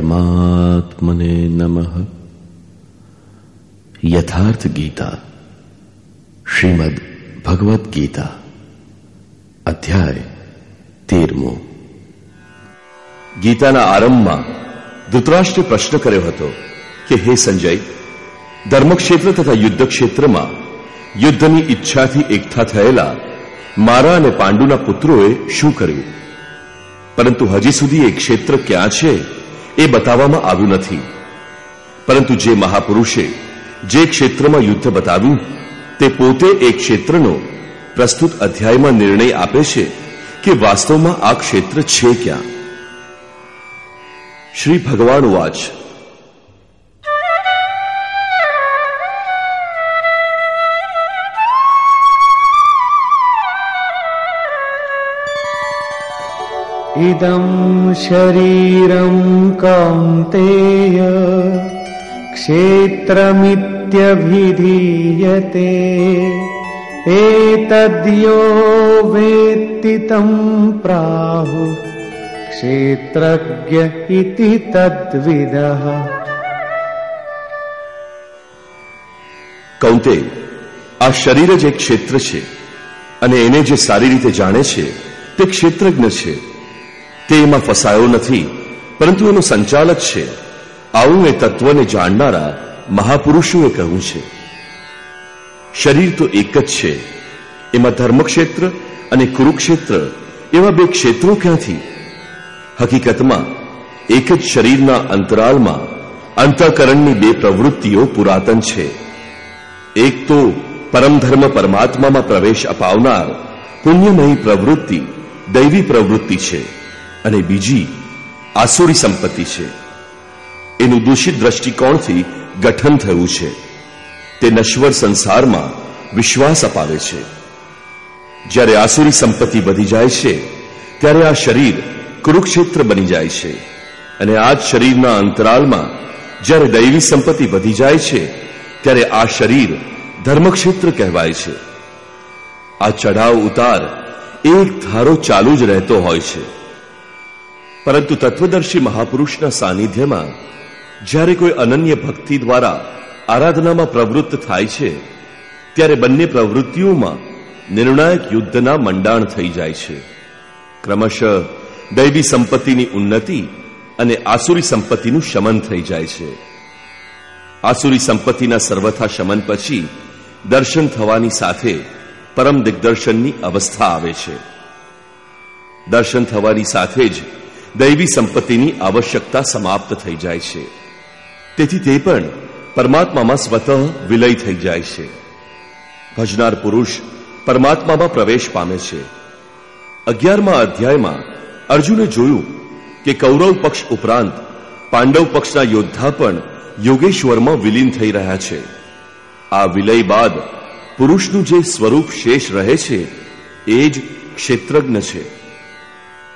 પરમાત્મને નમઃ યથાર્થ ગીતા શ્રીમદ ભગવદ્ ગીતા અધ્યાય તેરમો ગીતાના આરંભમાં ધૃતરાષ્ટ્રે પ્રશ્ન કર્યો હતો કે હે સંજય ધર્મક્ષેત્ર તથા યુદ્ધ ક્ષેત્રમાં યુદ્ધની ઈચ્છાથી એકઠા થયેલા મારા અને પાંડુના પુત્રોએ શું કર્યું પરંતુ હજી સુધી એ ક્ષેત્ર ક્યાં છે એ બતાવવામાં આવ્યું નથી. પરંતુ જે મહાપુરુષે જે ક્ષેત્રમાં યુદ્ધ બતાવ્યું, તે પોતે એ ક્ષેત્રનો પ્રસ્તુત અધ્યાયમાં નિર્ણય આપે છે કે વાસ્તવમાં આ ક્ષેત્ર છે ક્યાં. શ્રી ભગવાન વાચ इदं शरीरं कौन्तेय क्षेत्रमित्यभिधीयते एतद्यो वेत्ति तं प्राहु क्षेत्रज्ञ इति तद्विदः કૌંતે આ શરીર જ એક ક્ષેત્ર છે અને એને જે સારી રીતે જાણે છે તે ક્ષેત્રજ્ઞ છે તે એમાં ફસાયો નથી, પરંતુ એનું સંચાલક છે. આવું એ તત્વને જાણનારા મહાપુરુષોએ કહ્યું છે. શરીર તો એક જ છે. એમાં ધર્મક્ષેત્ર અને કુરુક્ષેત્ર એવા બે ક્ષેત્રો ક્યાંથી? હકીકતમાં, એક જ શરીરના અંતરાલમાં અંતઃકરણની બે પ્રવૃત્તિઓ પુરાતન છે. એક તો પરમધર્મ પરમાત્મામાં પ્રવેશ અપાવનાર પુણ્યમયી પ્રવૃત્તિ, દૈવી પ્રવૃત્તિ છે. અને બીજી આસુરી સંપત્તિ છે. એનું દૂષિત દ્રષ્ટિકોણથી ગઠન થયું છે. તે નશ્વર સંસારમાં વિશ્વાસ અપાવે છે. જ્યારે આસુરી સંપત્તિ વધી જાય છે, ત્યારે આ શરીર કુરુક્ષેત્ર બની જાય છે. અને આ જ શરીરના અંતરાલમાં જ્યારે દૈવી સંપત્તિ વધી જાય છે, ત્યારે આ શરીર ધર્મક્ષેત્ર કહેવાય છે. આ ચઢાવ ઉતાર એક ધારો ચાલુ જ રહેતો હોય છે. પરંતુ તત્વદર્શી મહાપુરુષના સાનિધ્યમાં, જ્યારે કોઈ અનન્ય ભક્તિ દ્વારા આરાધનામાં પ્રવૃત્ત થાય છે, ત્યારે બંને પ્રવૃત્તિઓમાં નિર્ણાયક યુદ્ધના મંડાણ થઈ જાય છે. ક્રમશઃ દૈવી સંપત્તિની ઉન્નતિ અને આસુરી સંપત્તિનું શમન થઈ જાય છે. આસુરી સંપત્તિના સર્વથા શમન પછી દર્શન થવાની સાથે પરમ દિગ્દર્શનની અવસ્થા આવે છે. દર્શન થવાની સાથે જ દૈવી સંપત્તિની આવશ્યકતા સમાપ્ત થઈ જાય છે. તેથી તે પણ પરમાત્મામાં સ્વતઃ વિલય થઈ જાય છે. ભજનાર પુરુષ પરમાત્મામાં પ્રવેશ પામે છે. અગિયારમા અધ્યાયમાં અર્જુને જોયું કે કૌરવ પક્ષ ઉપરાંત પાંડવ પક્ષના યોદ્ધા પણ યોગેશ્વરમાં વિલીન થઈ રહ્યા છે. આ વિલય બાદ પુરુષનું જે સ્વરૂપ શેષ રહે છે, એ જ ક્ષેત્રજ્ઞ છે.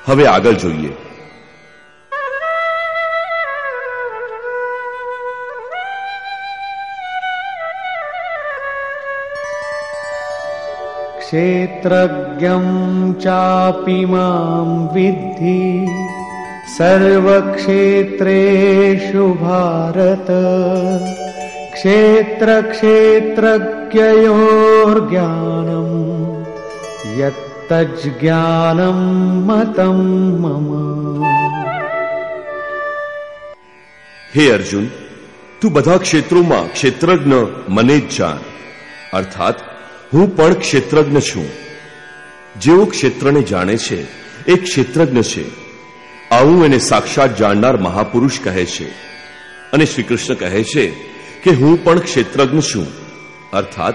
હવે આગળ જોઈએ. क्षेत्रज्ञं चापि मां विद्धि सर्वक्षेत्रेषु भारत क्षेत्रक्षेत्रज्ञयोर्ज्ञानम् यत्तज्ज्ञानं મતમ મમ હે અર્જુન તું બધા ક્ષેત્રોમાં ક્ષેત્રજ્ઞ મને જ જાણ અર્થાત હું પણ ક્ષેત્રજ્ઞ છું. જેઓ ક્ષેત્રને જાણે છે, એ ક્ષેત્રજ્ઞ છે. આવું એને સાક્ષાત જાણનાર મહાપુરુષ કહે છે. અને શ્રી કૃષ્ણ કહે છે કે હું પણ ક્ષેત્રજ્ઞ છું. અર્થાત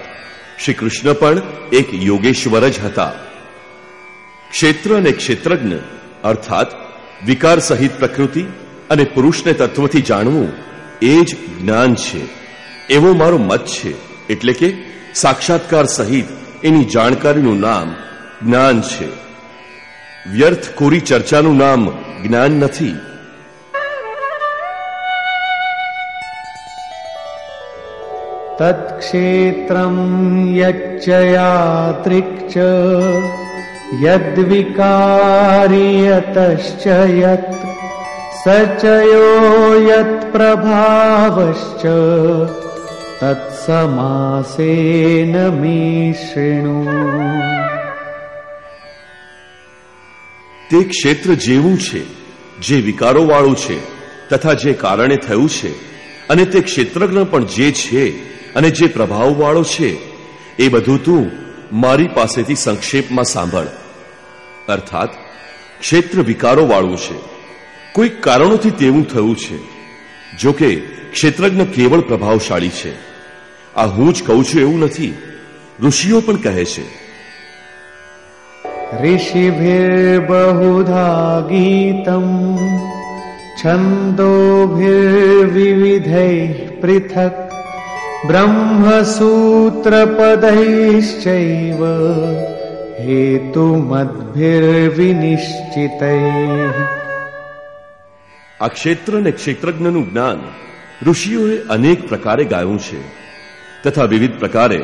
શ્રી કૃષ્ણ પણ એક યોગેશ્વર જ હતા. ક્ષેત્ર અને ક્ષેત્રજ્ઞ, અર્થાત, વિકાર સહિત પ્રકૃતિ અને પુરુષને તત્વથી જાણવું, એ જ જ્ઞાન છે. એવો મારો મત છે, એટલે કે સાક્ષાત્કાર સહિત એની જાણકારીનું નામ જ્ઞાન છે. વ્યર્થ કોરી ચર્ચાનું નામ જ્ઞાન નથી. તત્ક્ષેત્રમ યચ્ચ યાત્રિક્ચ યદ્વિકારિયતશ્ચ યત સચયો યત પ્રભાવશ્ચ મે શૃણુ તે ક્ષેત્ર જેવું છે, જે વિકારો વાળું છે, તથા જે કારણે થયું છે, અને તે ક્ષેત્રજ્ઞ પણ જે છે અને જે પ્રભાવ વાળો છે, એ બધું તું મારી પાસેથી સંક્ષેપમાં સાંભળ. અર્થાત, ક્ષેત્ર વિકારો વાળું છે. કોઈક કારણોથી તેવું થયું છે જો કે ક્ષેત્રજ્ઞ કેવળ પ્રભાવશાળી છે. આ હું જ કહું છું એવું નથી ઋષિઓ પણ કહે છે ऋषिभिर्बहुधा गीतम् छन्दोभिर्विविधैः पृथक् ब्रह्मसूत्रपदैश्चैव हेतुमद्भिर्विनिश्चितैः આ ક્ષેત્ર અને ક્ષેત્રજ્ઞનું જ્ઞાન ઋષિઓએ અનેક પ્રકારે ગાયું છે તથા વિવિધ પ્રકારે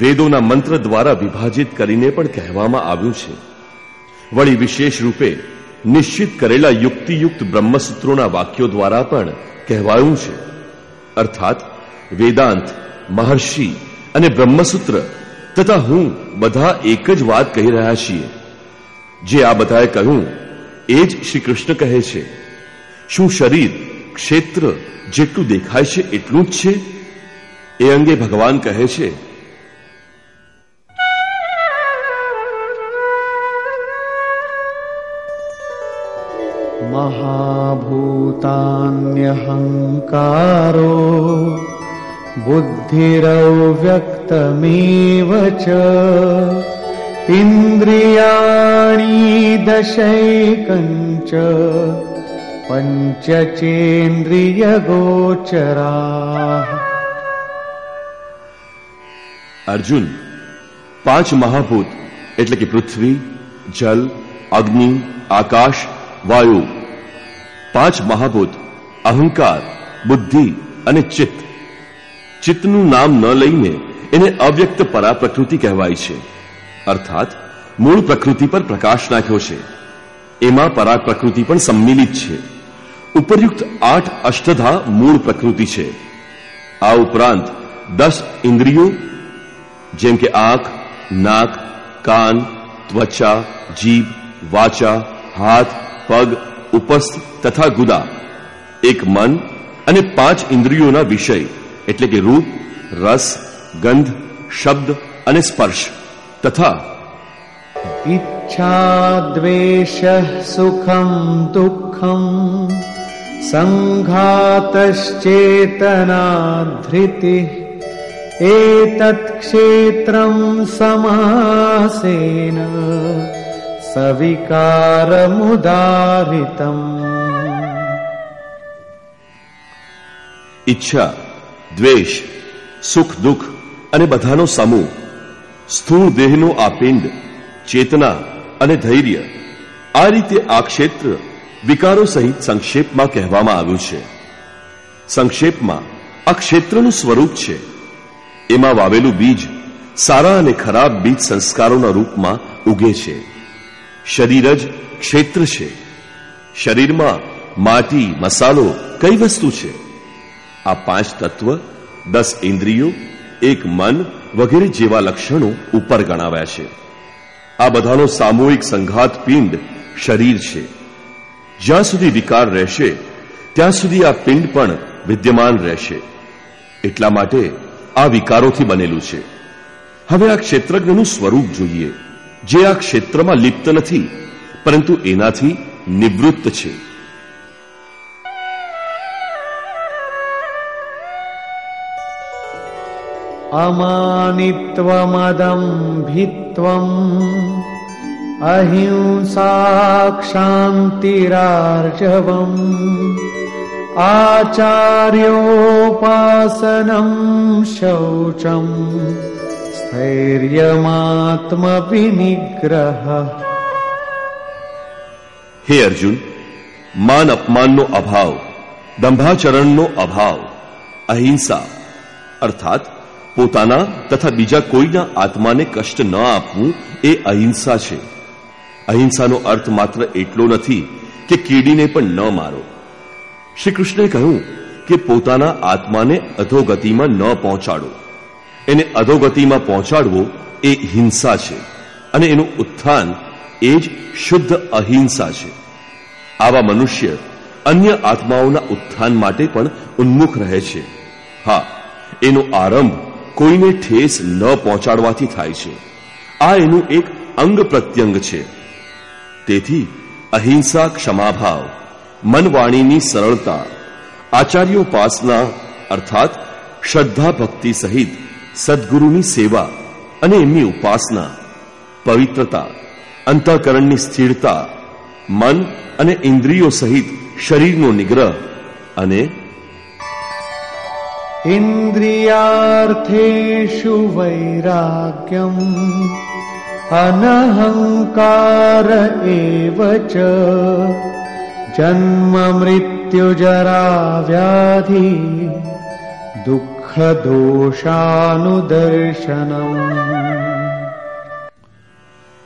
વેદોના મંત્ર દ્વારા વિભાજિત કરીને પણ કહેવામાં આવ્યું છે. વળી વિશેષ રૂપે નિશ્ચિત કરેલા યુક્તિયુક્ત બ્રહ્મસૂત્રોના વાક્યો દ્વારા પણ કહેવાયું છે. અર્થાત, વેદાંત, મહર્ષિ અને બ્રહ્મસૂત્ર તથા હું બધા એક જ વાત કહી રહ્યા છીએ. જે આ બધાએ કહ્યું એ જ શ્રી કૃષ્ણ કહે છે. શું શરીર ક્ષેત્ર જેટલું દેખાય છે એટલું જ છે? એ અંગે ભગવાન કહે છે. મહાભૂતાન્યહંકારો બુદ્ધિરવ્યક્તમેવ ચ ઇન્દ્રિયાણી દશૈકંચ પંચચેન્દ્રિયગોચરા. અર્જુન, પાંચ મહાભૂત એટલે કે પૃથ્વી, જલ, અગ્નિ, આકાશ, વાયુ. પાંચ મહાભૂત, અહંકાર, બુદ્ધિ અને ચિત્ત. ચિત્તનું નામ ન લઈને એને અવ્યક્ત પરા પ્રકૃતિ કહેવાય છે. અર્થાત, મૂળ પ્રકૃતિ પર પ્રકાશ નાખ્યો છે. એમાં પરા પ્રકૃતિ પણ સંમિલિત છે. ઉપરયુક્ત આઠ અષ્ટધા મૂળ પ્રકૃતિ છે. આ ઉપરાંત દસ ઇન્દ્રિયો જેમ કે આંખ નાક કાન ત્વચા જીભ વાચા હાથ પગ ઉપસ્થ તથા ગુદા એક મન અને પાંચ ઇન્દ્રિયોના વિષય એટલે કે રૂપ રસ ગંધ શબ્દ અને સ્પર્શ તથા ઈચ્છા દ્વેષ સુખમ દુઃખમ સંઘાતશ્ચેતના ધૃતિ क्षेत्रम् समासेन सविकारमुदारितम् ઈચ્છા દ્વેષ સુખ દુઃખ અને બધાનો સમૂહ સ્થૂળ દેહનો આ પિંડ ચેતના અને ધૈર્ય આ રીતે આ ક્ષેત્ર વિકારો સહિત સંક્ષેપમાં કહેવામાં આવ્યું છે સંક્ષેપમાં આ ક્ષેત્રનું સ્વરૂપ છે એમાં વાવેલું બીજ સારા અને ખરાબ બીજ સંસ્કારોના રૂપમાં ઉગે છે. શરીર જ ક્ષેત્ર છે. શરીરમાં માટી, મસાલો કઈ વસ્તુ છે? આ પાંચ તત્વ દસ ઇન્દ્રિયો, એક મન વગેરે જેવા લક્ષણો ઉપર ગણાવ્યા છે. આ બધાનો સામૂહિક સંઘાત પિંડ શરીર છે. જ્યાં સુધી વિકાર રહેશે, ત્યાં સુધી આ પિંડ પણ વિદ્યમાન રહેશે. એટલા માટે આ વિકારોથી બનેલું છે. હવે આ ક્ષેત્રજ્ઞનું સ્વરૂપ જોઈએ. જે આ ક્ષેત્રમાં લિપ્ત નથી, પરંતુ એનાથી નિવૃત્ત છે. અમાનિત્વમદંભિત્વમ અહિંસા શાંતિરાર્જવમ आचार्योपासनम् शौचम् स्थैर्यमात्मविनिग्रह હે અર્જુન માન અપમાનનો અભાવ દંભાચરણનો અભાવ અહિંસા અર્થાત પોતાના તથા બીજા કોઈના આત્માને કષ્ટ ન આપવું એ અહિંસા છે અહિંસાનો અર્થ માત્ર એટલો નથી કે કીડીને પણ ન મારો શ્રી કૃષ્ણે કહ્યું કે પોતાના આત્માને અધોગતિમાં ન પહોંચાડો. એને અધોગતિમાં પહોંચાડવો એ હિંસા છે અને એનું ઉત્થાન એ જ શુદ્ધ અહિંસા છે. આવા મનુષ્ય અન્ય આત્માઓના ઉત્થાન માટે પણ ઉન્મુખ રહે છે. હા, એનો આરંભ કોઈને ઠેસ ન પહોંચાડવાથી થાય છે. આ એનું એક અંગ પ્રત્યંગ છે. તેથી અહિંસા ક્ષમાભાવ. મનવાણીની સરળતા આચાર્યોપાસના અર્થાત શ્રદ્ધા ભક્તિ સહિત સદગુરુની સેવા અને એમની ઉપાસના, પવિત્રતા, અંતઃકરણની સ્થિરતા, મન અને ઇન્દ્રિયો સહિત શરીરનો નિગ્રહ અને ઇન્દ્રિયાર્થેષુ વૈરાગ્યમ, અનહંકાર એવ ચ. જન્મ મૃત્યુ જરા વ્યાધિ દુઃખ દોષાનુદર્શન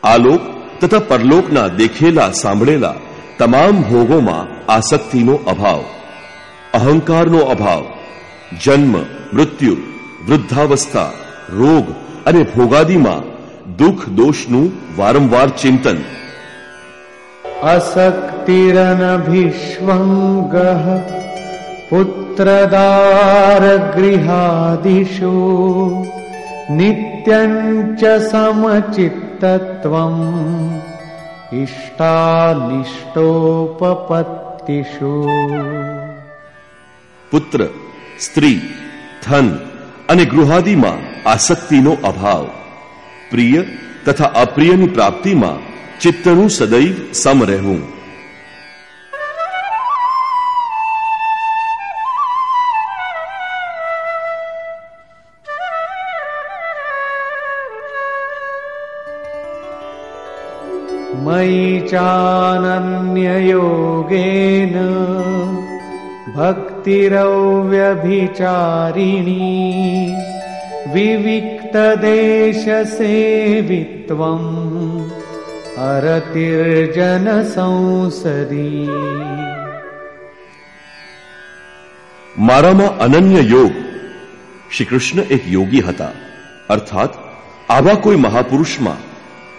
આલોક તથા પરલોકના દેખેલા સાંભળેલા તમામ ભોગોમાં આસક્તિનો અભાવ અહંકારનો અભાવ જન્મ મૃત્યુ વૃદ્ધાવસ્થા રોગ અને ભોગાદીમાં દુઃખ દોષનું વારંવાર ચિંતન असक्तिरनभिष्वङ्गः पुत्रदारगृहादिषु नित्यम् च समचित्तत्वम् इष्टानिष्टोपपत्तिषु પુત્ર સ્ત્રી ધન અને ગૃહાદિમાં આસક્તિનો અભાવ પ્રિય તથા અપ્રિયની પ્રાપ્તિમાં ચિત્તનું સદૈવ સમ રહેવું मयि चानन्ययोगेन भक्तिरव्यभिचारिणी विविक्तदेशसेवित्वम् अरतिर्जनसंसदी મારામાં અનન્ય યોગ શ્રી કૃષ્ણ એક યોગી હતા અર્થાત આવા કોઈ મહાપુરુષમાં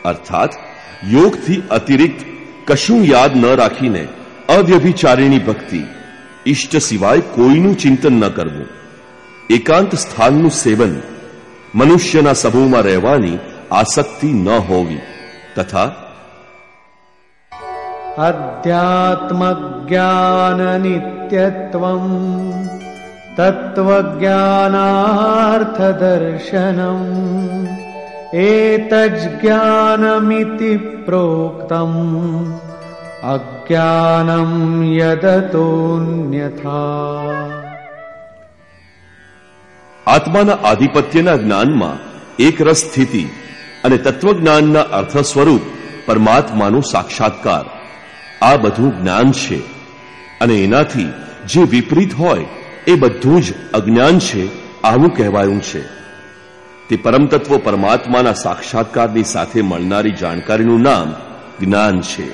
અર્થાત યોગથી અતિરિક્ત કશું યાદ ન રાખીને અવ્યભિચારીણી ભક્તિ ઈષ્ટ સિવાય કોઈનું ચિંતન ન કરવું એકાંત સ્થાનનું સેવન મનુષ્યના સમૂહમાં રહેવાની આસક્તિ ન હોવી તથા अध्यात्मज्ञाननित्यत्वम् तत्त्वज्ञानार्थदर्शनम् एतज्ज्ञानमिति प्रोक्तम् अज्ञानम् यदतोऽन्यथा આત્માના આધિપત્યના જ્ઞાનમાં એક રસ સ્થિતિ અને તત્વજ્ઞાનના અર્થ સ્વરૂપ પરમાત્માનું સાક્ષાત્કાર આ બધું જ્ઞાન છે. અને એનાથી જે વિપરીત હોય, એ બધું જ અજ્ઞાન છે, આવું કહેવાયું છે. તે પરમતત્વ પરમાત્માના સાક્ષાત્કારની સાથે મળનારી જાણકારીનું નામ જ્ઞાન છે.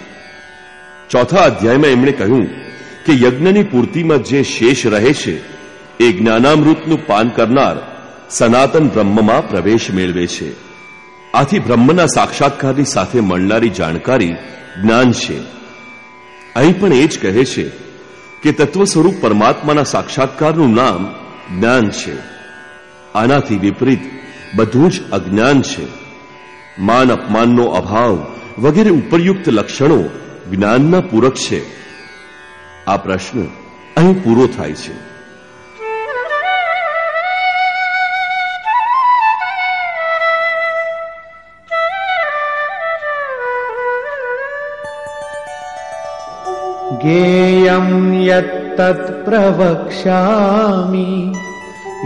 ચોથા અધ્યાયમાં એમણે કહ્યું કે યજ્ઞની પૂર્તિમાં જે શેષ રહે છે, એ જ્ઞાનામૃતનું પાન કરનાર સનાતન બ્રહ્મમાં પ્રવેશ મેળવે છે. આથી બ્રહ્મના સાક્ષાત્કારની સાથે મળનારી જાણકારી જ્ઞાન છે. અહીં પણ એ જ કહે છે કે તત્વ સ્વરૂપ પરમાત્માના સાક્ષાત્કારનું નામ જ્ઞાન છે. આનાથી વિપરીત બધું જ અજ્ઞાન છે. માન અપમાનનો અભાવ વગેરે ઉપરયુક્ત લક્ષણો જ્ઞાનના પૂરક છે. આ પ્રશ્ન અહીં પૂરો થાય છે. ज्ञेयम् यत्तत् प्रवक्ष्यामि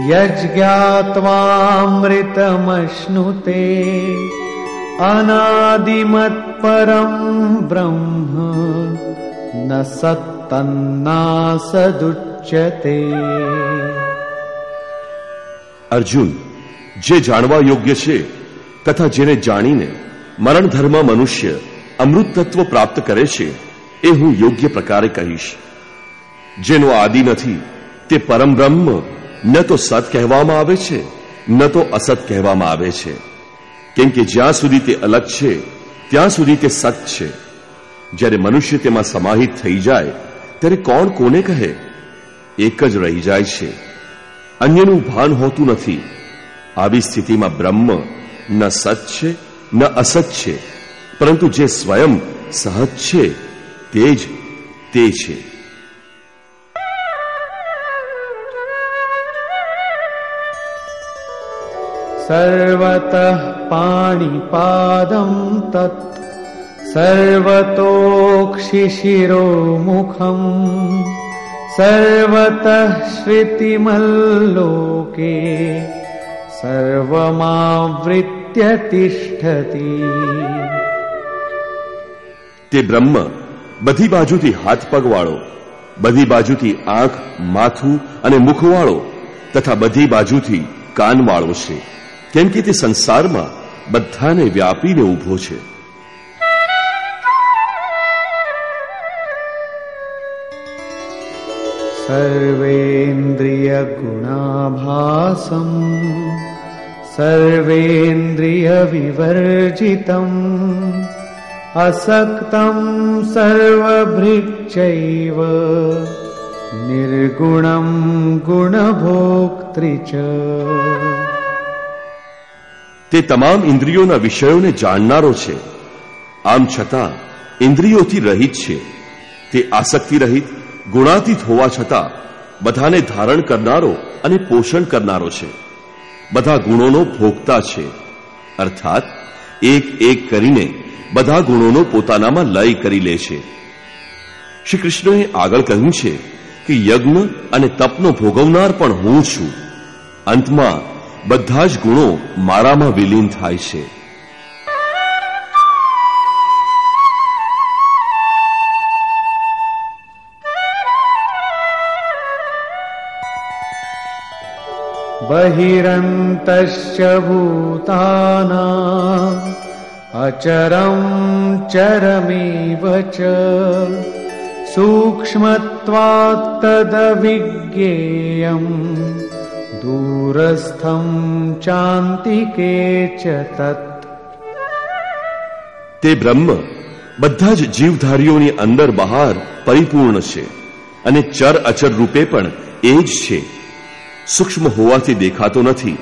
यज्ञात्वामृतमश्नुते अनादिमत्परम् ब्रह्म न सत्तन्नासदुच्यते અર્જુન જે જાણવા યોગ્ય છે તથા જેને જાણીને મરણ ધર્મ મનુષ્ય અમૃત તત્વ પ્રાપ્ત કરે છે એ હું યોગ્ય પ્રકારે કહીશ. જેનો આદિ નથી, તે પરમ બ્રહ્મ, ન તો સત કહેવામાં આવે છે, ન તો અસત કહેવામાં આવે છે. કેમ કે જ્યાં સુધી તે અલગ છે, ત્યાં સુધી તે સત છે. જ્યારે મનુષ્ય તેમાં સમાહિત થઈ જાય, ત્યારે કોણ કોને કહે? એક જ રહી જાય છે. અન્યનું ભાન હોતું નથી. આવી સ્થિતિમાં બ્રહ્મ, ન સત છે, ન અસત છે. પરંતુ જે સ્વયં સહજ છે તે જ તે છે सर्वतः पाणिपादं तत् सर्वतोक्षिशिरोमुखम् सर्वतः श्रुतिमल्लोके सर्वमावृत्य तिष्ठति તે બ્રહ્મ બધી બાજુથી હાથ પગવાળો, બધી બાજુથી આંખ, માથું અને મુખવાળો તથા બધી બાજુથી કાનવાળો છે. કેમ કે તે સંસારમાં બધાને વ્યાપીને ઊભો છે. સર્વેન્દ્રિયગુણાભાસમ, સર્વેન્દ્રિયવિવર્જિતમ असक्तम् सर्वभृच्चैव निर्गुणम् गुणभोक्तृ च તે તમામ ઇન્દ્રિયોના વિષયોને જાણનારો છે આમ છતાં ઇન્દ્રિયોથી રહિત છે તે આસક્તિ રહિત ગુણાતીત હોવા છતાં બધાને ધારણ કરનારો અને પોષણ કરનારો છે બધા ગુણોનો ભોગતા છે અર્થાત એક એક કરીને બધા ગુણોનો પોતાનામાં લય કરી લે છે શ્રી કૃષ્ણએ આગળ કહ્યું છે કે યજ્ઞ અને તપનો ભોગવનાર પણ હું છું અંતમાં બધા જ ગુણો મારામાં વિલીન થાય છે बहिरन्तश्च भूतानाम् अचरं चरमेव च सूक्ष्मत्वात् तदविज्ञेयम् दूरस्थं चान्तिके च तत् તે બ્રહ્મ બધા જ જીવધારીઓની અંદર બહાર પરિપૂર્ણ છે અને ચર અચર રૂપે પણ એ જ છે સૂક્ષ્મ હોવાથી દેખાતો નથી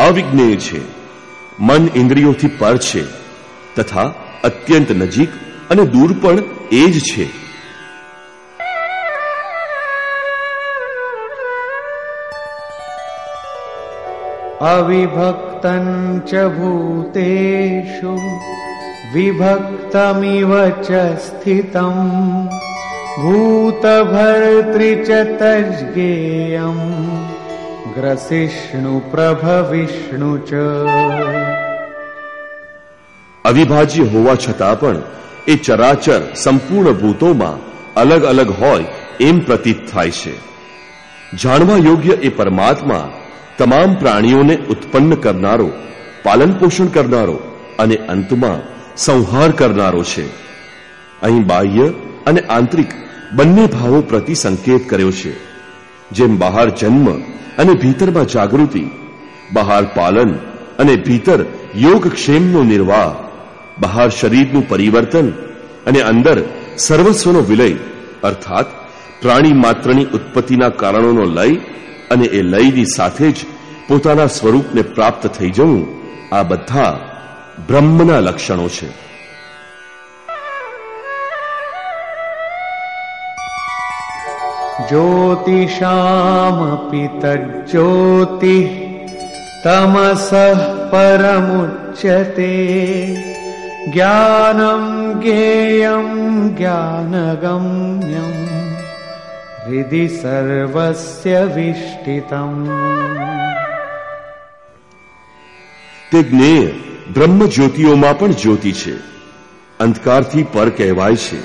અવિજ્ઞેય છે મન ઇન્દ્રિયોથી પર છે તથા અત્યંત નજીક અને દૂર પણ એ જ છે. અવિભક્તં ચ ભૂતેષુ, વિભક્તમિવ ચ સ્થિતમ, ભૂતભર્તૃ ચ તજ્ઞેયમ, ગ્રસિષ્ણુ પ્રભવિષ્ણુ ચ. અવિભાજ્ય હોવા છતાં પણ એ ચરાચર સંપૂર્ણ ભૂતોમાં અલગ અલગ હોય એમ પ્રતીત થાય છે. જાણવા યોગ્ય એ પરમાત્મા તમામ પ્રાણીઓને ઉત્પન્ન કરનારો, પાલન પોષણ કરનારો અને અંતમાં સંહાર કરનારો છે. અહીં બાહ્ય અને આંતરિક બંને ભાવો પ્રતિ સંકેત કર્યો છે. જેમ બહાર જન્મ અને ભીતરમાં જાગૃતિ, બહાર પાલન અને ભીતર યોગક્ષેમનો નિર્વાહ બહાર શરીરનું પરિવર્તન અને અંદર સર્વસ્વનો વિલય, અર્થાત પ્રાણી માત્રની ઉત્પત્તિના કારણોનો લય અને એ લયની સાથે જ પોતાના સ્વરૂપને પ્રાપ્ત થઈ જવું, આ બધા બ્રહ્મના લક્ષણો છે. જ્યોતિષામપી તજ્જ્યોતિ તમસ પરમુચ્યતે. ज्ञानं ज्ञेयं ज्ञानगम्यम् हृदि सर्वस्य विष्ठितम् તે જ્ઞેય બ્રહ્મ જ્યોતિઓમાં પણ જ્યોતિ છે અંધકારથી પર કહેવાય છે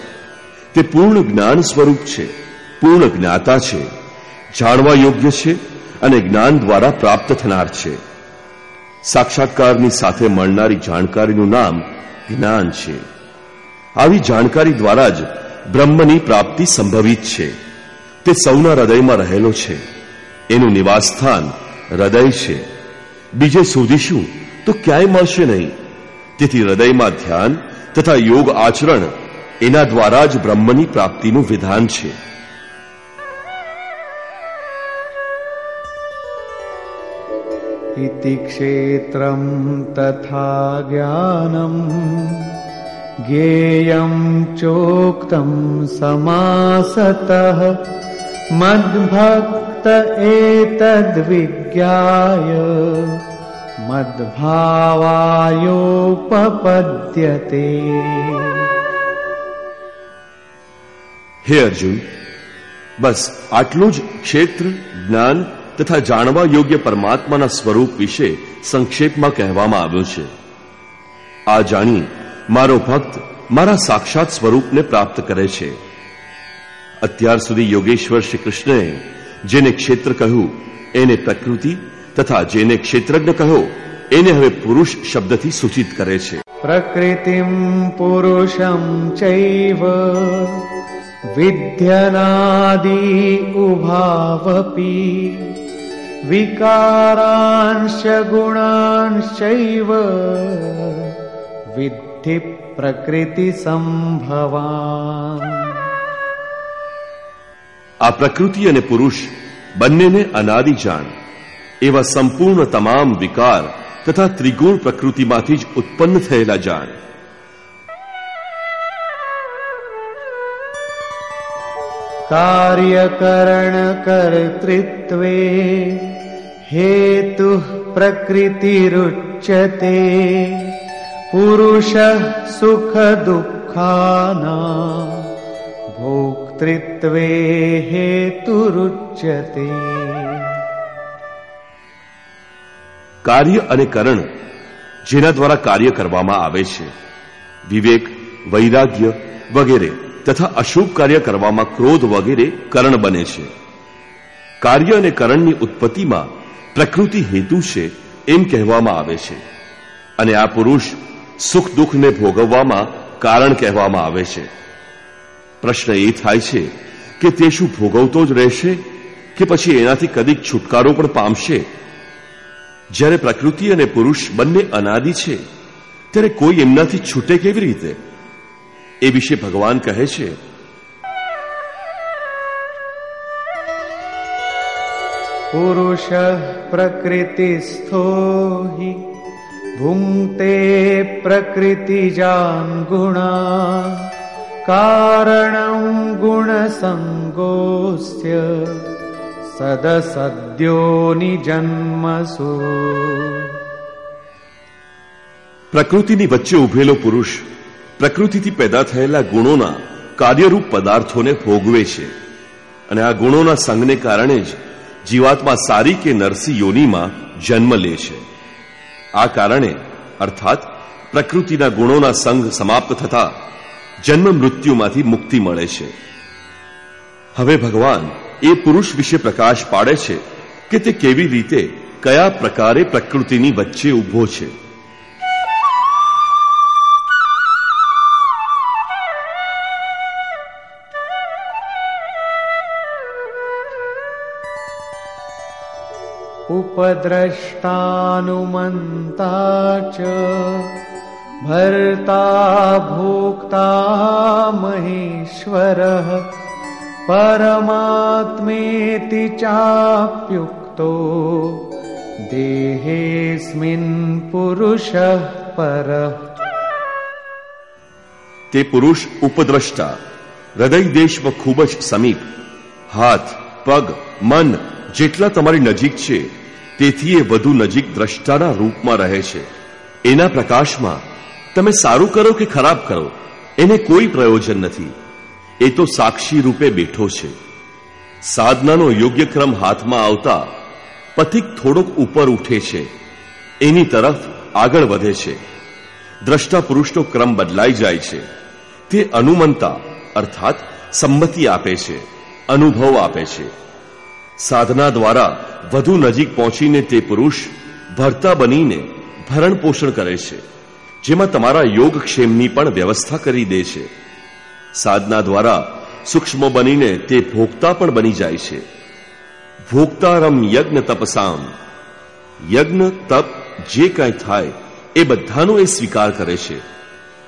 તે પૂર્ણ જ્ઞાન સ્વરૂપ છે પૂર્ણ જ્ઞાતા છે જાણવા યોગ્ય છે અને જ્ઞાન દ્વારા પ્રાપ્ત થનાર છે સાક્ષાત્કારની સાથે મળનારી જાણકારીનું નામ જ્ઞાન છે. આવી જાણકારી દ્વારા જ બ્રહ્મની પ્રાપ્તિ સંભવિત છે. તે સૌના હૃદયમાં રહેલો છે. એનું નિવાસસ્થાન હૃદય છે. બીજે શોધીશું તો ક્યાંય મળશે નહીં. તેથી હૃદયમાં ધ્યાન તથા યોગ આચરણ એના દ્વારા જ બ્રહ્મની પ્રાપ્તિનું વિધાન છે. इति क्षेत्रम् तथा ज्ञानम् ज्ञेयम् चोक्तम् समासतः। मद्भक्त एतद्विज्ञाय। मद्भावायोपपद्यते। हे अर्जुन बस आटलूज क्षेत्र ज्ञान તથા જાણવા યોગ્ય પરમાત્માના સ્વરૂપ વિશે સંક્ષેપમાં કહેવામાં આવ્યું છે. આ જાણી મારો ભક્ત મારા સાક્ષાત સ્વરૂપને પ્રાપ્ત કરે છે. અત્યાર સુધી યોગેશ્વર શ્રી કૃષ્ણએ જેને ક્ષેત્ર કહ્યું, એને પ્રકૃતિ તથા જેને ક્ષેત્રજ્ઞ કહ્યો એને હવે પુરુષ શબ્દથી સૂચિત કરે છે. પ્રકૃતિમ પુરુષમ ચૈવ વિદ્યનાદી ઉભાવપી વિકારાંશ ગુણાંશૈવ विद्धि પ્રકૃતિ સંભવાન આ પ્રકૃતિ અને પુરુષ બંનેને અનાદિ જાણ એવા સંપૂર્ણ તમામ વિકાર તથા ત્રિગુણ પ્રકૃતિમાંથી જ ઉત્પન્ન થયેલા જાણ कार्यकरण कर्तृत्वे हेतुः प्रकृतिरुच्यते पुरुषः सुखदुःखानाम् भोक्तृत्वे हेतुरुच्यते કાર્ય અને કરણ જેના દ્વારા કાર્ય કરવામાં આવે છે વિવેક વૈરાગ્ય વગેરે તથા અશુભ કાર્ય કરવામાં ક્રોધ વગેરે કરણ બને છે. કાર્ય અને કરણની ઉત્પત્તિમાં પ્રકૃતિ હેતુ છે એમ કહેવામાં આવે છે. અને આ પુરુષ સુખ દુઃખને ભોગવવામાં કારણ કહેવામાં આવે છે. પ્રશ્ન એ થાય છે કે તે શું ભોગવતો જ રહેશે કે પછી એનાથી કદીક છુટકારો પણ પામશે? જ્યારે પ્રકૃતિ અને પુરુષ બંને અનાદિ છે, ત્યારે કોઈ એમનાથી છૂટે કેવી રીતે? એ વિશે ભગવાન કહે છે. પુરુષ પ્રકૃતિ પ્રકૃતિસ્થો હિ ભુંક્તે પ્રકૃતિજાન ગુણા કારણ ગુણસંગોસ્ય સદસદ્યોની જન્મસો. પ્રકૃતિની વચ્ચે ઉભેલો પુરુષ પ્રકૃતિથી પેદા થયેલા ગુણોના કાર્યરૂપ પદાર્થોને ભોગવે છે. અને આ ગુણોના સંગને કારણે જ જીવાત્મા સારી કે નરસી યોનીમાં જન્મ લે છે. આ કારણે, અર્થાત, પ્રકૃતિના ગુણોના સંગ સમાપ્ત થતા જન્મ મૃત્યુમાંથી મુક્તિ મળે છે. હવે ભગવાન એ પુરુષ વિશે પ્રકાશ પાડે છે કે તે કેવી રીતે, કયા પ્રકારે પ્રકૃતિની વચ્ચે ઊભો છે. उपद्रष्टानुमन्ता च भर्ता भोक्ता महेश्वरः परमात्मेति चाप्युक्तो देहेऽस्मिन् पुरुषः परः તે પુરુષ ઉપદ્રષ્ટા હૃદય દેશમાં ખૂબ જ સમીપ હાથ પગ મન જેટલા તમારી નજીક છે તેથી એ વધુ નજીક દ્રષ્ટાના રૂપમાં રહે છે. એના પ્રકાશમાં તમે સારું કરો કે ખરાબ કરો, એને કોઈ પ્રયોજન નથી. એ તો સાક્ષી રૂપે બેઠો છે. સાધનાનો યોગ્ય ક્રમ હાથમાં આવતા પથિક થોડોક ઉપર ઉઠે છે. એની તરફ આગળ વધે છે. દ્રષ્ટા પુરુષનો ક્રમ બદલાઈ જાય છે. તે અનુમંતા અર્થાત સંમતિ આપે છે, અનુભવ આપે છે. સાધના દ્વારા વધુ નજીક પહોંચીને તે પુરુષ ભરતા બનીને ભરણ પોષણ કરે છે, જેમાં તમારા યોગક્ષેમની પણ વ્યવસ્થા કરી દે છે. સાધના દ્વારા સૂક્ષ્મ બનીને તે ભોગતા પણ બની જાય છે. ભોગતારમ યજ્ઞ તપસામ. યજ્ઞ, તપ, જે કાંઈ થાય, એ બધાનો એ સ્વીકાર કરે છે.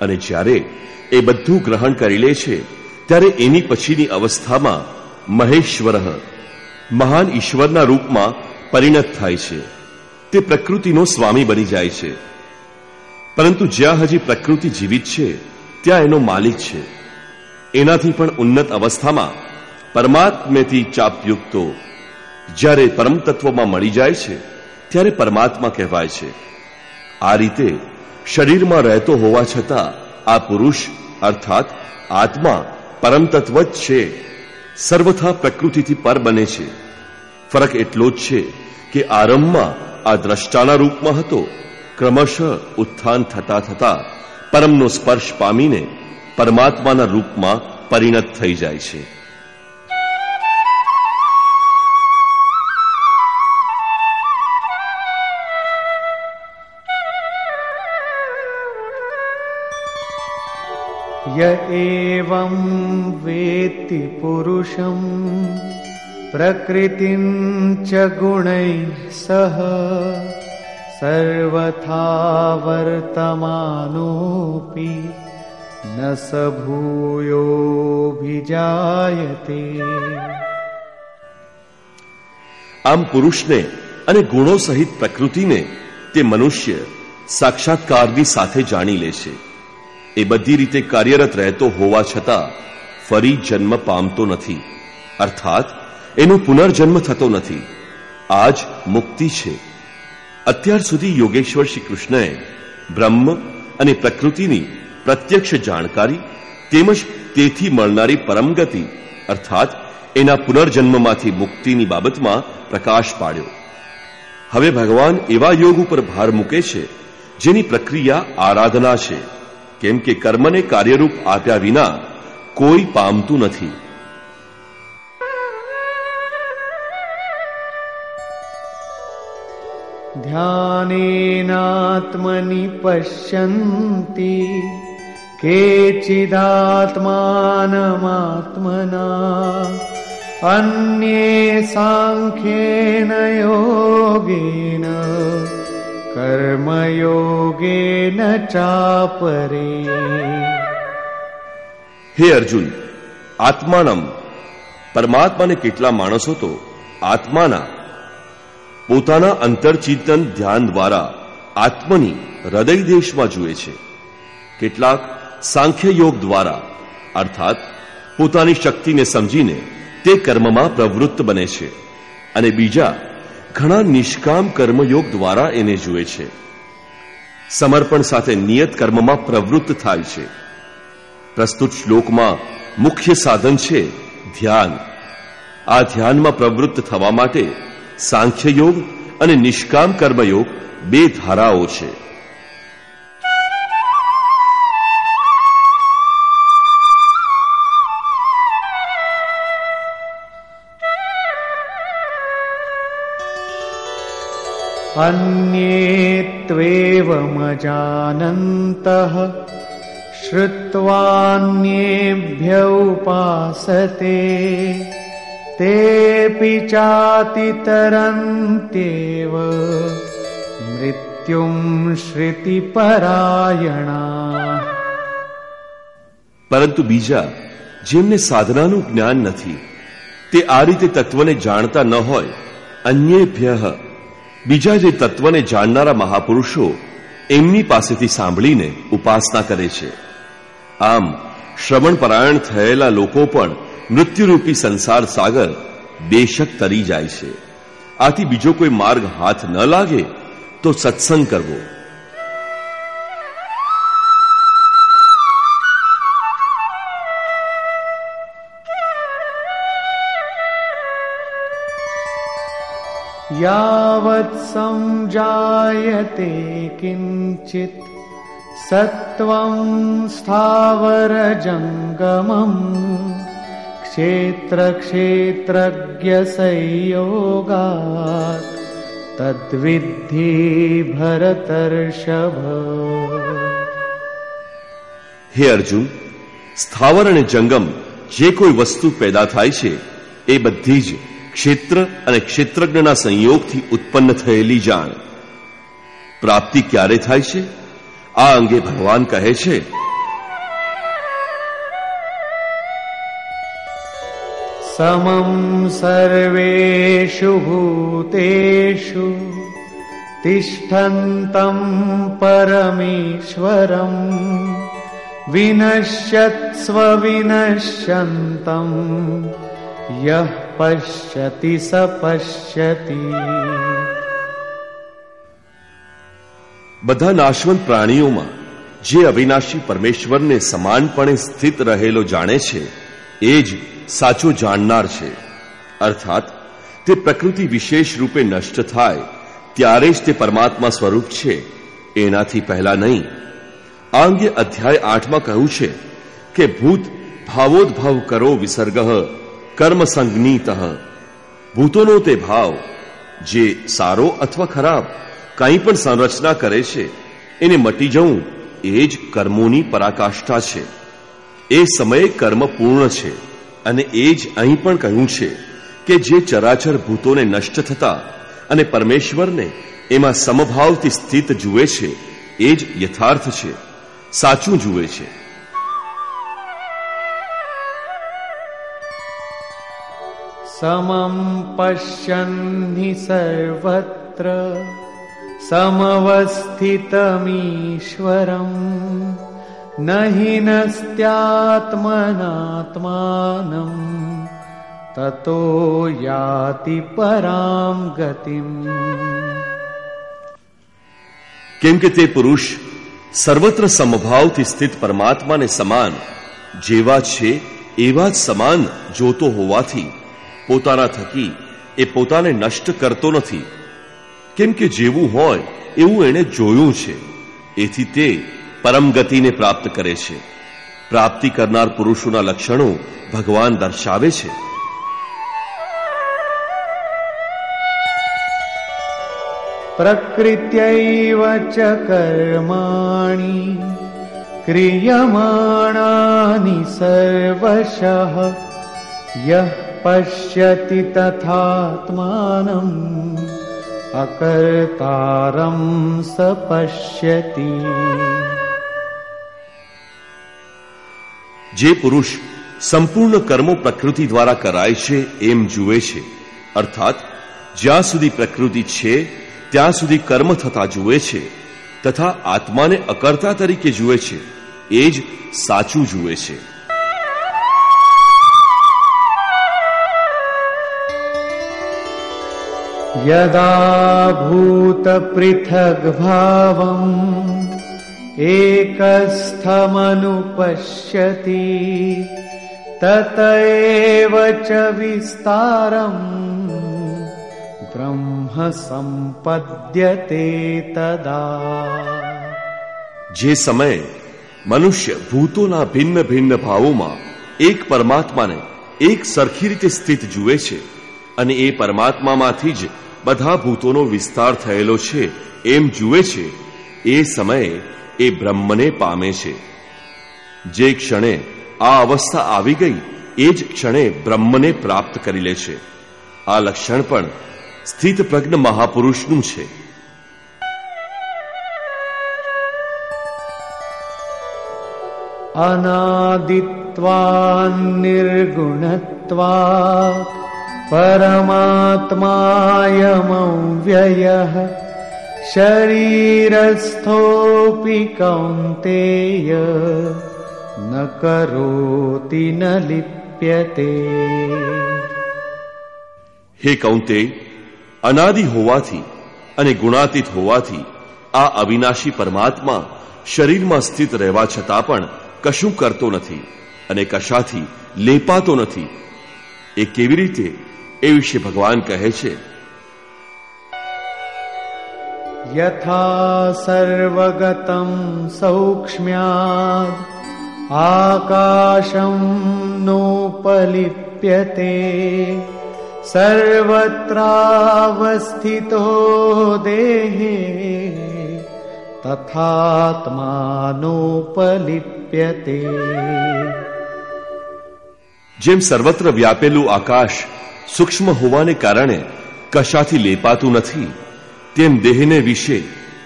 અને જ્યારે એ બધું ગ્રહણ કરી લે છે, ત્યારે એની પછીની અવસ્થામાં મહેશ્વર મહાન ઈશ્વરના રૂપમાં પરિણત થાય છે. તે પ્રકૃતિનો સ્વામી બની જાય છે. પરંતુ જ્યાં હજી પ્રકૃતિ જીવિત છે, ત્યાં એનો માલિક છે. એનાથી પણ ઉન્નત અવસ્થામાં પરમાત્મેથી ચાપયુક્તો જ્યારે પરમ તત્વમાં મળી જાય છે, ત્યારે પરમાત્મા કહેવાય છે. આ રીતે શરીરમાં રહેતો હોવા છતાં આ પુરુષ, અર્થાત આત્મા પરમ તત્વ જ છે. સર્વથા પ્રકૃતિથી પર બને છે. ફરક એટલો જ છે કે આરંભમાં આ દ્રષ્ટાના રૂપમાં હતો. ક્રમશઃ ઉત્થાન થતા થતા પરમનો સ્પર્શ પામીને પરમાત્માના રૂપમાં પરિણત થઈ જાય છે. य एवं वेत्ति पुरुषम् प्रकृतिं च गुणैः सह सर्वथा वर्तमानोऽपि न स भूयोऽभिजायते આમ પુરુષને અને ગુણો સહિત પ્રકૃતિને તે મનુષ્ય સાક્ષાત્કારની સાથે જાણી લે છે એ બધી રીતે કાર્યરત રહેતો હોવા છતાં ફરી જન્મ પામતો નથી. અર્થાત, એનો પુનર્જન્મ થતો નથી. આ જ મુક્તિ છે. અત્યાર સુધી યોગેશ્વર શ્રી કૃષ્ણએ બ્રહ્મ અને પ્રકૃતિની પ્રત્યક્ષ જાણકારી તેમજ તેથી મળનારી પરમગતિ, અર્થાત એના પુનર્જન્મમાંથી મુક્તિની બાબતમાં પ્રકાશ પાડ્યો. હવે ભગવાન એવા યોગ ઉપર ભાર મૂકે છે જેની પ્રક્રિયા આરાધના છે. કેમ કે કર્મને કાર્યરૂપ આપ્યા વિના કોઈ પામતું નથી ध्यानेनात्मनि पश्यन्ति केचिदात्मानमात्मना अन्ये साङ्ख्येन योगेन કર્મયોગેન ચાપરે હે અર્જુન આત્માનમ પરમાત્માને કેટલા માણસો તો આત્માના પોતાના અંતરચિંતન ધ્યાન દ્વારા આત્મની હૃદય દેશમાં જુએ છે. કેટલાક સાંખ્ય યોગ દ્વારા, અર્થાત પોતાની શક્તિને સમજીને તે કર્મમાં પ્રવૃત્ત બને છે. અને બીજા ઘણા નિષ્કામ કર્મયોગ દ્વારા એને જુએ છે. સમર્પણ સાથે નિયત કર્મમાં પ્રવૃત્ત થાય છે. પ્રસ્તુત શ્લોકમાં મુખ્ય સાધન છે ધ્યાન. આ ધ્યાનમાં પ્રવૃત્ત થવા માટે સાંખ્ય યોગ અને નિષ્કામ કર્મયોગ બે ધારાઓ છે. अन्ये त्वेवमजानन्तः श्रुत्वान्येभ्य उपासते तेऽपि चातितरन्त्येव મૃત્યુમ શ્રુતિપરાયણા પરંતુ બીજા જેમને સાધનાનું જ્ઞાન નથી તે આ રીતે તત્વને જાણતા ન હોય અન્યેભ્ય બીજા જે તત્વને જાણનારા મહાપુરુષો એમની પાસેથી સાંભળીને ઉપાસના કરે છે. આમ શ્રવણ પરાયણ થયેલા લોકો પણ મૃત્યુરૂપી સંસાર સાગર બેશક તરી જાય છે. આથી બીજો કોઈ માર્ગ હાથ ન લાગે તો સત્સંગ કરવો. यावत् संजायते किञ्चित् सत्त्वं स्थावरजङ्गमम् क्षेत्रक्षेत्रज्ञसंयोगात् तद्विद्धि भरतर्षभ હે અર્જુન સ્થાવર અને જંગમ જે કોઈ વસ્તુ પેદા થાય છે એ બધી જ ક્ષેત્ર અને ક્ષેત્રજ્ઞના સંયોગથી ઉત્પન્ન થયેલી જાણ. પ્રાપ્તિ ક્યારે થાય છે? આ અંગે ભગવાન કહે છે, સમમ સર્વેષુ ભૂતેષુ, તિષ્ઠંતમ પરમેશ્વરમ વિનશ્યત્સ્વ વિનશ્યંતમ યહ પશ્યતિ સ પશ્યતિ બધા નાશવંત પ્રાણીઓમાં જે અવિનાશી પરમેશ્વરને સમાનપણે સ્થિત રહેલો જાણે છે, એ જ સાચો જાણનાર છે. અર્થાત, તે પ્રકૃતિ વિશેષ રૂપે નષ્ટ થાય, ત્યારે જ તે પરમાત્મા સ્વરૂપ છે, એનાથી પહેલા નહીં. આ અંગે અધ્યાય આઠમાં કહ્યું છે કે, ભૂત ભાવોદભાવ કરો વિસર્ગ. કર્મ સંજ્ઞીત ભૂતોનો તે ભાવ જે સારો અથવા ખરાબ કંઈ પણ સંરચના કરે છે એને મટી જવું એ જ કર્મોની પરાકાષ્ઠા છે એ સમયે કર્મ પૂર્ણ છે અને એ જ અહીં પણ કહ્યું છે કે જે ચરાચર ભૂતોને નષ્ટ થતા અને પરમેશ્વરને એમાં સમભાવથી સ્થિત જુએ છે એ જ યથાર્થ છે સાચું જુએ છે समं पश्यन्नि सर्वत्र समवस्थितमीश्वरम् न हि नस्त्यात्मनात्मानम् ततो याति परां गतिम् કેમ કે તે પુરુષ સર્વત્ર સમભાવથી સ્થિત પરમાત્માને સમાન જેવા છે એવા જ સમાન જોતો હોવાથી પોતાના થકી એ પોતાને નષ્ટ કરતો નથી. કેમ કે જેવું હોય એવું એણે જોયું છે. એથી તે પરમ ગતિને પ્રાપ્ત કરે છે. પ્રાપ્તિ કરનાર પુરુષોના લક્ષણો ભગવાન દર્શાવે છે. પ્રકૃત્યૈવ કર્માણી ક્રિયમાણાની સર્વશઃ. યહ पश्यति तथात्मानम् अकर्तारं स पश्यति જે પુરુષ સંપૂર્ણ કર્મો પ્રકૃતિ દ્વારા કરાય છે એમ જુએ છે અર્થાત જ્યાં સુધી પ્રકૃતિ છે ત્યાં સુધી કર્મ થતા જુએ છે તથા આત્માને અકર્તા તરીકે જુએ છે એ જ સાચું જુએ છે यदा भूतपृथग्भावम् एकस्थमनुपश्यति तत एव च विस्तारम् ब्रह्म सम्पद्यते तदा જે સમયે મનુષ્ય ભૂતોના ભિન્ન ભિન્ન ભાવોમાં એક પરમાત્માને એક સરખી રીતે સ્થિત જુએ છે અને એ પરમાત્મામાંથી જ બધા ભૂતોનો વિસ્તાર થયેલો છે, એમ જુએ છે. એ સમયે એ બ્રહ્મને પામે છે. જે ક્ષણે આ અવસ્થા આવી ગઈ, એ જ ક્ષણે બ્રહ્મને પ્રાપ્ત કરી લે છે. આ લક્ષણ પણ સ્થિત પ્રજ્ઞ મહાપુરુષનું છે. अनादित्वान्निर्गुणत्वात् परमात्मायमव्ययः शरीरस्थोऽपि कौन्तेय न करोति न लिप्यते હે કૌંતે અનાદિ હોવાથી અને ગુણાતીત હોવાથી આ અવિનાશી પરમાત્મા શરીરમાં સ્થિત રહેવા છતાં પણ કશું કરતો નથી અને કશાથી લેપાતો નથી એ કેવી રીતે એ વિશે ભગવાન કહે છે. યથા સર્વગતમ સૌક્ષ્મ્યા આકાશમ નોપલિપ્યતે સર્વત્રાવસ્થિતો દેહે તથાત્માનોપલિપ્યતે. જેમ સર્વત્ર વ્યાપેલું આકાશ સૂક્ષ્મ હોવાને કારણે કશાથી લેપાતું નથી. તેમ દેહને વિશે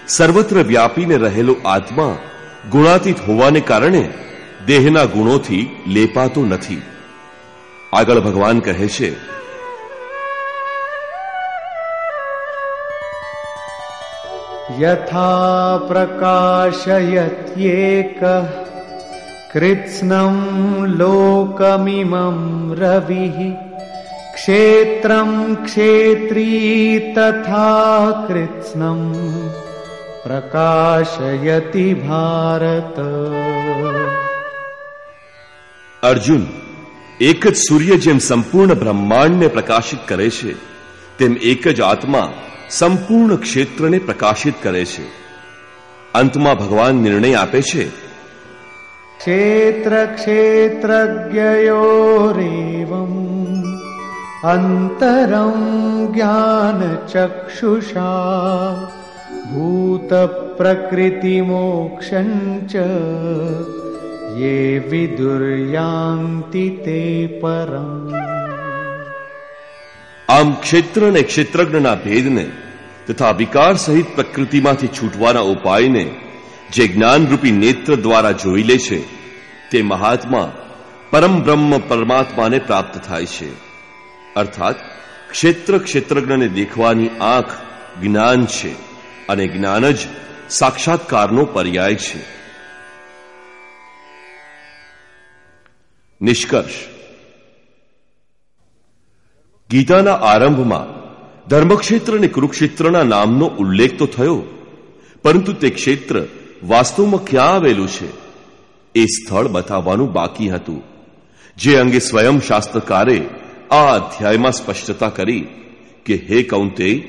સર્વત્ર વ્યાપીને રહેલો આત્મા ગુણાતીત હોવાને કારણે દેહના ગુણોથી લેપાતો નથી. આગળ ભગવાન કહે છે, યથા પ્રકાશયત્યેક કૃત્સ્નમ લોકમિમમ રવિ क्षेत्रं क्षेत्री तथा कृत्स्नम् प्रकाशयति भारत અર્જુન એક જ સૂર્ય જેમ સંપૂર્ણ બ્રહ્માંડને પ્રકાશિત કરે છે તેમ એક જ આત્મા સંપૂર્ણ ક્ષેત્રને પ્રકાશિત કરે છે અંતમાં ભગવાન નિર્ણય આપે છે क्षेत्र क्षेत्रज्ञयोरेवम् अन्तरं ज्ञानचक्षुषा भूतप्रकृतिमोक्षम् च ये विदुर्यान्ति ते परम् આમ ક્ષેત્ર અને ક્ષેત્રજ્ઞના ભેદને તથા વિકાર સહિત પ્રકૃતિમાંથી છૂટવાના ઉપાયને જે જ્ઞાનરૂપી નેત્ર દ્વારા જોઈ લે છે તે મહાત્મા પરમ બ્રહ્મ પરમાત્માને પ્રાપ્ત થાય છે અર્થાત, ક્ષેત્ર ક્ષેત્રજ્ઞને દેખવાની આંખ જ્ઞાન છે અને જ્ઞાન જ સાક્ષાત્કારનો પર્યાય છે. નિષ્કર્ષ. ગીતાના આરંભમાં ધર્મક્ષેત્ર અને કુરુક્ષેત્રના નામનો ઉલ્લેખ તો થયો, પરંતુ તે ક્ષેત્ર વાસ્તવમાં ક્યાં આવેલું છે એ સ્થળ બતાવવાનું બાકી હતું, જે અંગે સ્વયં શાસ્ત્રકારે આ અધ્યાયમાં સ્પષ્ટતા કરી કે હે કૌંતે,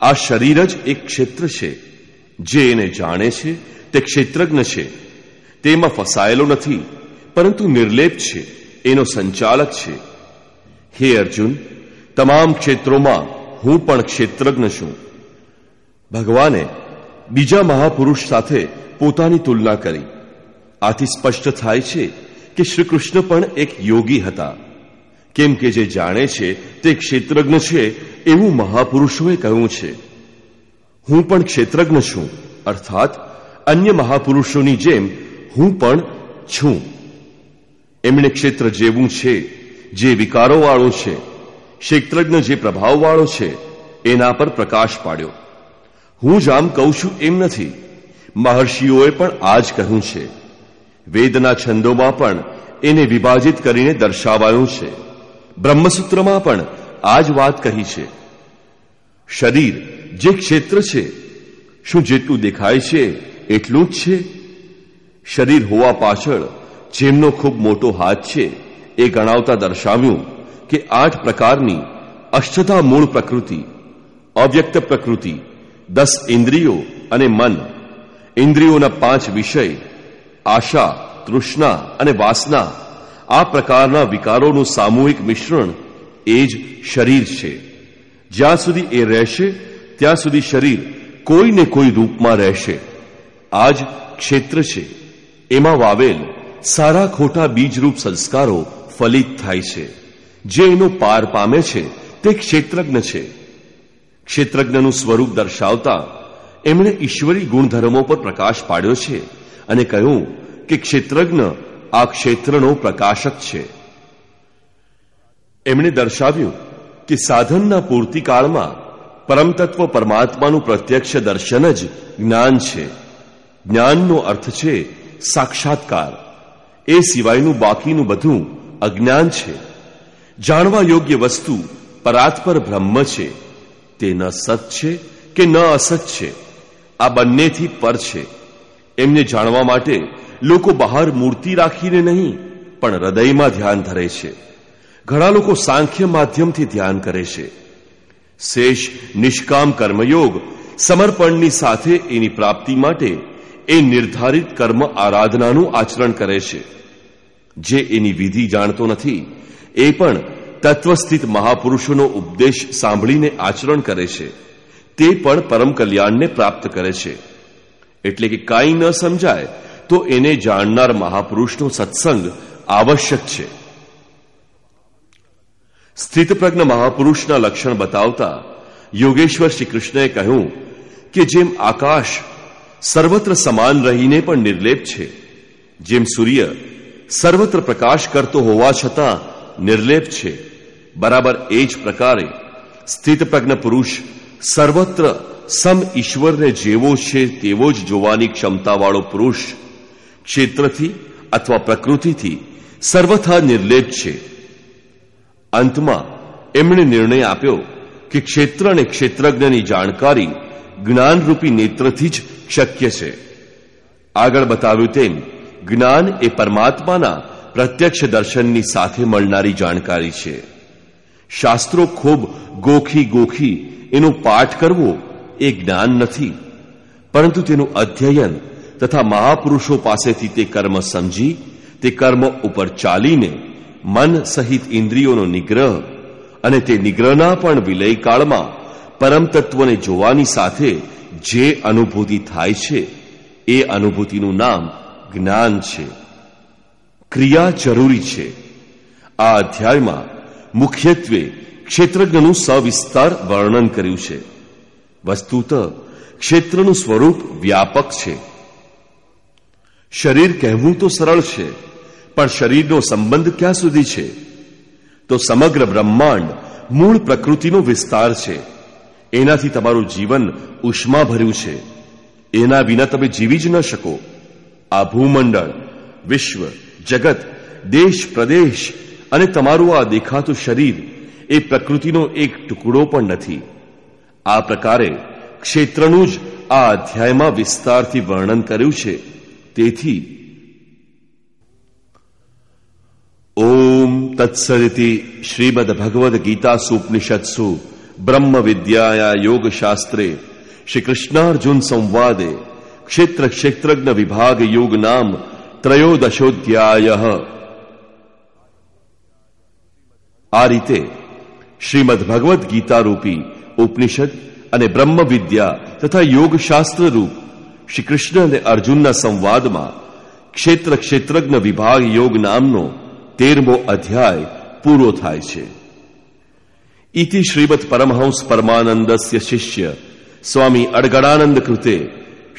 આ શરીર જ એક ક્ષેત્ર છે. જે એને જાણે છે, તે ક્ષેત્રજ્ઞ છે. તેમાં ફસાયેલો નથી, પરંતુ નિર્લેપ છે, એનો સંચાલક છે. હે અર્જુન, તમામ ક્ષેત્રોમાં હું પણ ક્ષેત્રજ્ઞ છું. ભગવાને બીજા મહાપુરુષ સાથે પોતાની તુલના કરી. આથી સ્પષ્ટ થાય છે કે શ્રી કૃષ્ણ પણ એક યોગી હતા. કેમ કે જે જાણે છે તે ક્ષેત્રજ્ઞ છે એવું મહાપુરુષોએ કહ્યું છે. હું પણ ક્ષેત્રજ્ઞ છું, અર્થાત અન્ય મહાપુરુષોની જેમ હું પણ છું. એમણે ક્ષેત્ર જેવું છે, જે વિકારોવાળો છે, ક્ષેત્રજ્ઞ જે પ્રભાવવાળો છે, એના પર પ્રકાશ પાડ્યો. હું જ આમ કહું છું એમ નથી. મહર્ષિઓએ પણ આ જ કહ્યું છે. વેદના છંદોમાં પણ એને વિભાજિત કરીને દર્શાવાયું છે. બ્રહ્મસૂત્રમાં પણ આ જ વાત કહી છે. શરીર જે ક્ષેત્ર છે, શું જેટલું દેખાય છે એટલું જ છે? શરીર હોવા પાછળ જેમનો ખૂબ મોટો હાથ છે, એ ગણાવતા દર્શાવ્યું કે આઠ પ્રકારની અષ્ટતા મૂળ પ્રકૃતિ, અવ્યક્ત પ્રકૃતિ, દસ ઇન્દ્રિયો અને મન, ઇન્દ્રિયોના પાંચ વિષય, આશા, તૃષ્ણા અને વાસના આ પ્રકારના વિકારોનું સામૂહિક મિશ્રણ એ જ શરીર છે. જ્યાં સુધી એ રહેશે, ત્યાં સુધી શરીર કોઈને કોઈ રૂપમાં રહેશે. આ જ ક્ષેત્ર છે. એમાં વાવેલ સારા ખોટા બીજરૂપ સંસ્કારો ફલિત થાય છે. જે એનો પાર પામે છે, તે ક્ષેત્રજ્ઞ છે. ક્ષેત્રજ્ઞનું સ્વરૂપ દર્શાવતા એમણે ઈશ્વરી ગુણધર્મો પર પ્રકાશ પાડ્યો છે અને કહ્યું કે ક્ષેત્રજ્ઞ આ ક્ષેત્રનો પ્રકાશક છે. એમણે દર્શાવ્યું કે સાધનના પૂર્તિકાળમાં પરમતત્વ પરમાત્માનું પ્રત્યક્ષ દર્શન જ જ્ઞાન છે. જ્ઞાનનો અર્થ છે સાક્ષાત્કાર. એ સિવાયનું બાકીનું બધું અજ્ઞાન છે. જાણવા યોગ્ય વસ્તુ પરાત્પર બ્રહ્મ છે. તે ન સત છે કે ન અસત છે. આ બંનેથી પર છે. એમને જાણવા માટે લોકો બહાર મૂર્તિ રાખીને નહીં, પણ હૃદયમાં ધ્યાન ધરે છે. ઘણા લોકો સાંખ્ય માધ્યમથી ધ્યાન કરે છે. શેષ નિષ્કામ કર્મયોગ સમર્પણની સાથે એની પ્રાપ્તિ માટે એ નિર્ધારિત કર્મ આરાધનાનું આચરણ કરે છે. જે એની વિધિ જાણતો નથી, એ પણ તત્વસ્થિત મહાપુરુષોનો ઉપદેશ સાંભળીને આચરણ કરે છે. તે પણ પરમ કલ્યાણને પ્રાપ્ત કરે છે. એટલે કે કાંઈ ન સમજાય તો એને જાણનાર મહાપુરુષનો સત્સંગ આવશ્યક છે. સ્થિતપ્રજ્ઞ મહાપુરુષના લક્ષણ બતાવતા યોગેશ્વર શ્રી કૃષ્ણએ કહ્યું કે જેમ આકાશ સર્વત્ર સમાન રહીને પણ નિર્લેપ છે, જેમ સૂર્ય સર્વત્ર પ્રકાશ કરતો હોવા છતાં નિર્લેપ છે, બરાબર એ જ પ્રકારે સ્થિતપ્રજ્ઞ પુરુષ સર્વત્ર સમ ઈશ્વરને જેવો છે તેવો જ જોવાની ક્ષમતાવાળો પુરુષ ક્ષેત્રથી અથવા પ્રકૃતિથી સર્વથા નિર્લેપ છે. અંતમાં એમણે નિર્ણય આપ્યો કે ક્ષેત્ર અને ક્ષેત્રજ્ઞની જાણકારી જ્ઞાનરૂપી નેત્રથી જ શક્ય છે. આગળ બતાવ્યું તેમ, જ્ઞાન એ પરમાત્માના પ્રત્યક્ષ દર્શનની સાથે મળનારી જાણકારી છે. શાસ્ત્રો ખૂબ ગોખી ગોખી એનો પાઠ કરવો એ જ્ઞાન નથી, પરંતુ તેનું અધ્યયન તથા મહાપુરુષો પાસેથી તે કર્મ સમજી, તે કર્મ ઉપર ચાલીને મન સહિત ઇન્દ્રિયોનો નિગ્રહ અને તે નિગ્રહના પણ વિલયકાળમાં પરમ તત્વને જોવાની સાથે જે અનુભૂતિ થાય છે, એ અનુભૂતિનું નામ જ્ઞાન છે. ક્રિયા જરૂરી છે. આ અધ્યાયમાં મુખ્યત્વે ક્ષેત્રજ્ઞનું સવિસ્તાર વર્ણન કર્યું છે. વસ્તુત ક્ષેત્રનું સ્વરૂપ વ્યાપક છે. શરીર કહેવું તો સરળ છે, પણ શરીરનો સંબંધ ક્યાં સુધી છે? તો સમગ્ર બ્રહ્માંડ મૂળ પ્રકૃતિનો વિસ્તાર છે. એનાથી તમારું જીવન ઉષ્માભર્યું છે. એના વિના તમે જીવી જ ન શકો. આ ભૂમંડળ, વિશ્વ, જગત, દેશ, પ્રદેશ અને તમારું આ દેખાતું શરીર એ પ્રકૃતિનો એક ટુકડો પણ નથી. આ પ્રકારે ક્ષેત્રનું જ આ અધ્યાયમાં વિસ્તારથી વર્ણન કર્યું છે. તેથી ઓમ તત્સરિતિ શ્રીમદ ભગવદ ગીતાસુપનિષત્સુ બ્રહ્મ વિદ્યાયા યોગશાસ્ત્રે શ્રી કૃષ્ણાર્જુન સંવાદે ક્ષેત્ર ક્ષેત્રજ્ઞ વિભાગ યોગ નામ ત્રયોદશોધ્યાય આ રીતે શ્રીમદ ભગવદ્ ગીતા ઉપનિષદ અને બ્રહ્મ વિદ્યા તથા યોગશાસ્ત્ર રૂપ શ્રી કૃષ્ણ અને અર્જુનના સંવાદમાં ક્ષેત્ર ક્ષેત્રજ્ઞ વિભાગ યોગ નામનો તેરમો અધ્યાય પૂરો થાય છે. ઇતિ શ્રીમદ પરમહંસ પરમાનંદસ્ય શિષ્ય સ્વામી અડગડાનંદ કૃતે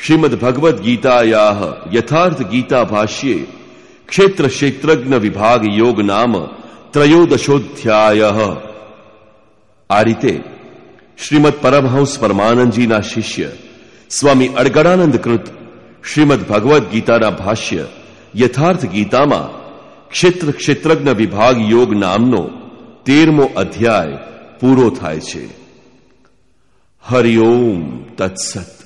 શ્રીમદ ભગવદ્ ગીતાયા યથાર્થ ગીતા ભાષ્યે ક્ષેત્ર ક્ષેત્રજ્ઞ વિભાગ યોગ નામ ત્રયોદશોધ્યાય. આ રીતે શ્રીમદ પરમહંસ પરમાનંદજીના શિષ્ય સ્વામી અડગડાનંદ કૃત શ્રીમદ ભગવદ્ ગીતાના ભાષ્ય યથાર્થ ગીતામાં ક્ષેત્ર ક્ષેત્રજ્ઞ વિભાગ યોગ નામનો તેરમો અધ્યાય પૂરો થાય છે. હરિઓમ તત્સત.